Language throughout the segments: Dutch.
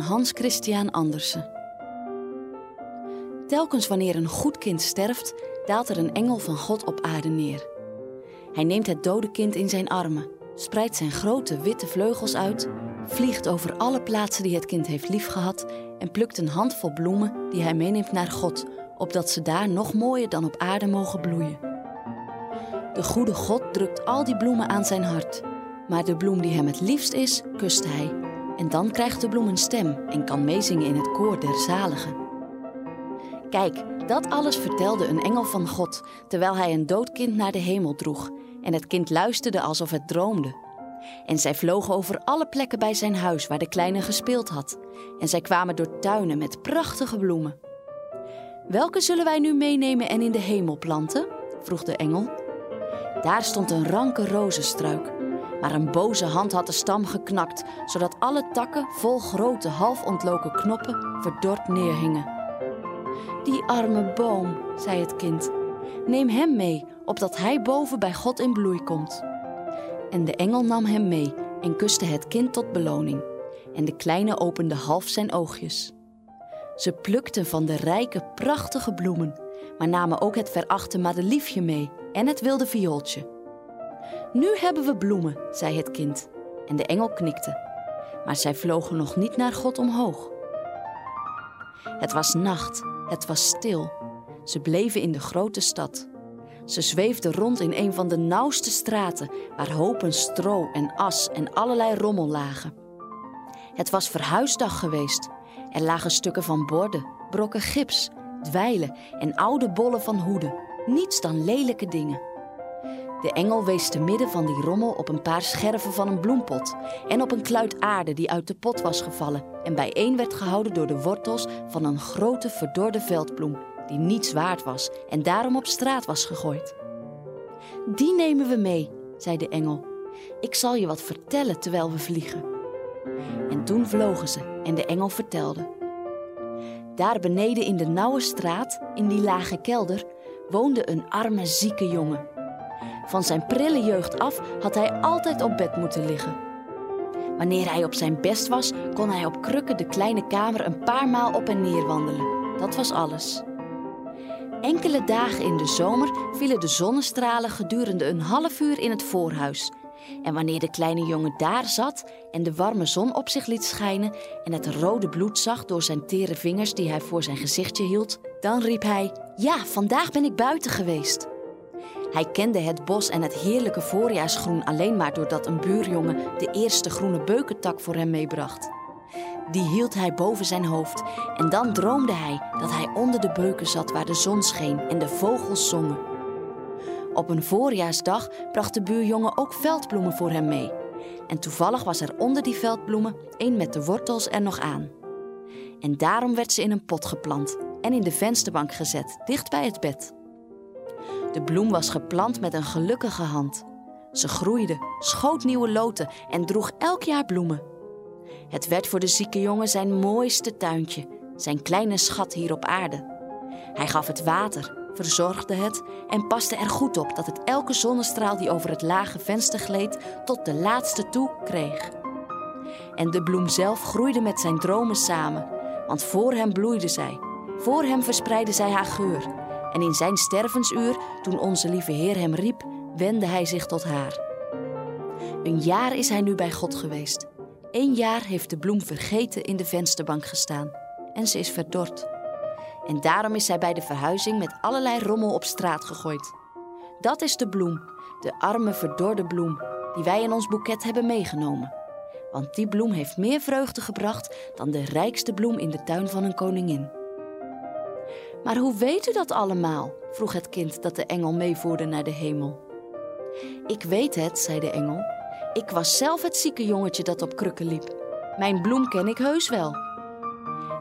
Hans Christian Andersen. Telkens wanneer een goed kind sterft, daalt er een engel van God op aarde neer. Hij neemt het dode kind in zijn armen, spreidt zijn grote witte vleugels uit, vliegt over alle plaatsen die het kind heeft liefgehad en plukt een handvol bloemen die hij meeneemt naar God, opdat ze daar nog mooier dan op aarde mogen bloeien. De goede God drukt al die bloemen aan zijn hart, maar de bloem die hem het liefst is, kust hij. En dan krijgt de bloem een stem en kan meezingen in het koor der zaligen. Kijk, dat alles vertelde een engel van God, terwijl hij een dood kind naar de hemel droeg. En het kind luisterde alsof het droomde. En zij vlogen over alle plekken bij zijn huis waar de kleine gespeeld had. En zij kwamen door tuinen met prachtige bloemen. Welke zullen wij nu meenemen en in de hemel planten? vroeg de engel. Daar stond een ranke rozenstruik. Maar een boze hand had de stam geknakt, zodat alle takken vol grote half ontloken knoppen verdord neerhingen. Die arme boom, zei het kind. Neem hem mee, opdat hij boven bij God in bloei komt. En de engel nam hem mee en kuste het kind tot beloning. En de kleine opende half zijn oogjes. Ze plukten van de rijke, prachtige bloemen, maar namen ook het verachte madeliefje mee en het wilde viooltje. Nu hebben we bloemen, zei het kind. En de engel knikte. Maar zij vlogen nog niet naar God omhoog. Het was nacht, het was stil. Ze bleven in de grote stad. Ze zweefden rond in een van de nauwste straten, waar hopen stro en as en allerlei rommel lagen. Het was verhuisdag geweest. Er lagen stukken van borden, brokken gips, dweilen en oude bollen van hoeden. Niets dan lelijke dingen. De engel wees te midden van die rommel op een paar scherven van een bloempot en op een kluit aarde die uit de pot was gevallen en bijeen werd gehouden door de wortels van een grote verdorde veldbloem die niets waard was en daarom op straat was gegooid. Die nemen we mee, zei de engel. Ik zal je wat vertellen terwijl we vliegen. En toen vlogen ze en de engel vertelde. Daar beneden in de nauwe straat, in die lage kelder, woonde een arme zieke jongen van zijn prille jeugd af had hij altijd op bed moeten liggen. Wanneer hij op zijn best was, kon hij op krukken de kleine kamer een paar maal op en neer wandelen. Dat was alles. Enkele dagen in de zomer vielen de zonnestralen gedurende een half uur in het voorhuis. En wanneer de kleine jongen daar zat en de warme zon op zich liet schijnen en het rode bloed zag door zijn tere vingers die hij voor zijn gezichtje hield, dan riep hij: Ja, vandaag ben ik buiten geweest. Hij kende het bos en het heerlijke voorjaarsgroen alleen maar doordat een buurjongen de eerste groene beukentak voor hem meebracht. Die hield hij boven zijn hoofd en dan droomde hij dat hij onder de beuken zat waar de zon scheen en de vogels zongen. Op een voorjaarsdag bracht de buurjongen ook veldbloemen voor hem mee. En toevallig was er onder die veldbloemen een met de wortels er nog aan. En daarom werd ze in een pot geplant en in de vensterbank gezet, dicht bij het bed. De bloem was geplant met een gelukkige hand. Ze groeide, schoot nieuwe loten en droeg elk jaar bloemen. Het werd voor de zieke jongen zijn mooiste tuintje, zijn kleine schat hier op aarde. Hij gaf het water, verzorgde het en paste er goed op dat het elke zonnestraal die over het lage venster gleed tot de laatste toe kreeg. En de bloem zelf groeide met zijn dromen samen, want voor hem bloeide zij, voor hem verspreidde zij haar geur en in zijn stervensuur, toen onze lieve Heer hem riep, wendde hij zich tot haar. Een jaar is hij nu bij God geweest. Eén jaar heeft de bloem vergeten in de vensterbank gestaan en ze is verdord. En daarom is zij bij de verhuizing met allerlei rommel op straat gegooid. Dat is de bloem, de arme verdorde bloem, die wij in ons boeket hebben meegenomen. Want die bloem heeft meer vreugde gebracht dan de rijkste bloem in de tuin van een koningin. Maar hoe weet u dat allemaal? vroeg het kind dat de engel meevoerde naar de hemel. Ik weet het, zei de engel. Ik was zelf het zieke jongetje dat op krukken liep. Mijn bloem ken ik heus wel.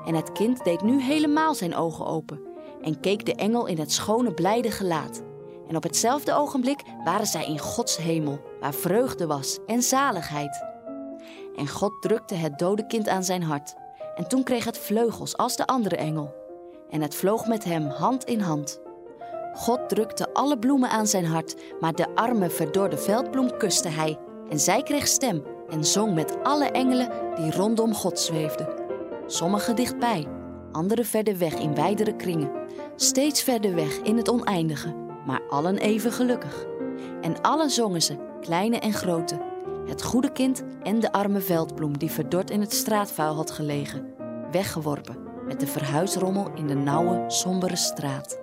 En het kind deed nu helemaal zijn ogen open en keek de engel in het schone, blijde gelaat. En op hetzelfde ogenblik waren zij in Gods hemel, waar vreugde was en zaligheid. En God drukte het dode kind aan zijn hart. En toen kreeg het vleugels als de andere engel en het vloog met hem hand in hand. God drukte alle bloemen aan zijn hart, maar de arme, verdorde veldbloem kuste hij. En zij kreeg stem en zong met alle engelen die rondom God zweefden. Sommige dichtbij, andere verder weg in wijdere kringen. Steeds verder weg in het oneindige, maar allen even gelukkig. En allen zongen ze, kleine en grote, het goede kind en de arme veldbloem die verdord in het straatvuil had gelegen, weggeworpen met de verhuisrommel in de nauwe, sombere straat.